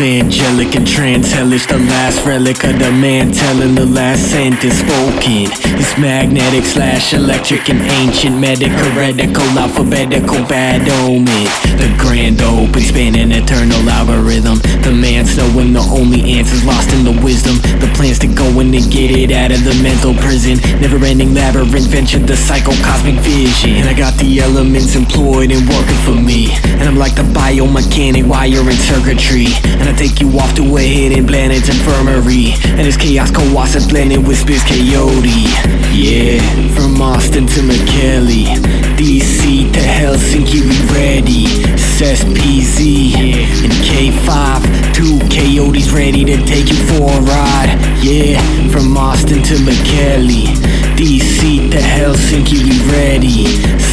angelic and trans hellish, the last relic of the man telling the last sentence spoken. It's magnetic slash electric and ancient, medic, heretical, alphabetical, bad omen. The grand open, spanning eternal algorithm. The man's knowing the only answers lost in the wisdom. The plans to go in and get it out of the mental prison. Never ending labyrinth, venture the psycho cosmic vision. I got the elements employed and working for me. And I'm like the biomechanic wiring circuitry. And I take you off to a hidden planet's infirmary. And it's chaos co-opted blended with space coyote. Yeah, from Austin to McKelly. DC to Helsinki, we ready. Says PZ and K5. Two coyotes ready to take you for a ride. Yeah, from Austin to McKelly. DC to Helsinki, we ready.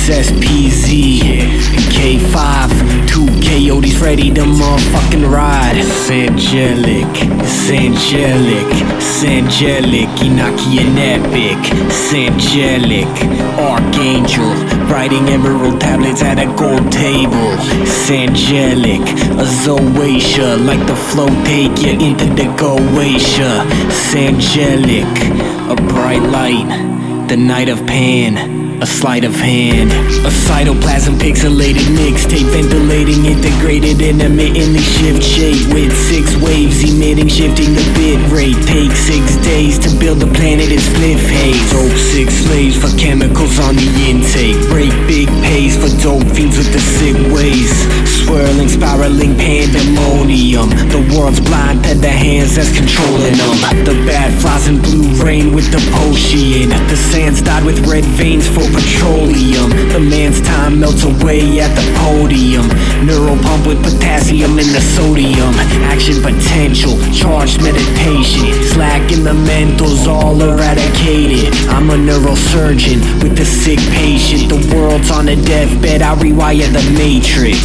Says PZ and K5. Two coyotes ready to motherfucking ride. It's angelic, it's angelic, it's angelic, Inaki and epic. It's angelic, archangel, writing emerald tablets at a gold table. It's angelic, a Zoatia, like the flow take you into the Goetia. Angelic, a bright light, the night of Pan. A sleight of hand, a cytoplasm pixelated mixtape, ventilating, integrated, and emittingly shift shape with six waves emitting, shifting the bit rate. Take six days to build the planet in split haze. Dope six slaves for chemicals on the intake. Break big pays for dope fiends Swirling, spiraling pandemonium. The world's blind to the hands that's controlling them. The bad flies in blue rain with the potion. The sands dyed with red veins for petroleum. The man's time melts away at the podium. Neural pump with potassium and the sodium. Action potential, charged meditation. Slack in the mentals all eradicated. I'm a neurosurgeon with a sick patient. The world's on a deathbed, I rewire the matrix.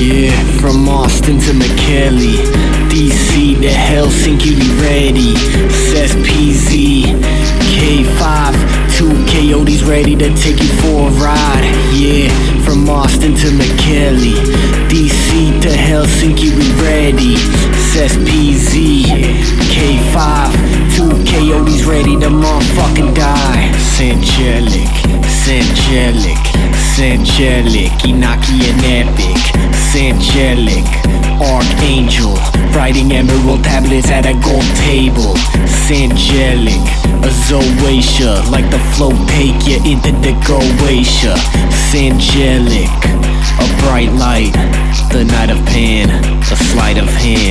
Yeah, from Austin to McKelly. DC to Helsinki, we ready. Says PZ. K5, two coyotes ready to take you for a ride. Yeah, from Austin to McKelly, DC to Helsinki, we ready. Says PZ, K5, two coyotes ready to motherfucking die. Sangelic, Sangelic, Sangelic, Inaki and Epic, Sangelic, Archangel, writing emerald tablets at a gold table. Sangelic, a like the flow take you into the Goetia. Sangelic, a bright light, the night of Pan, a sleight of hand.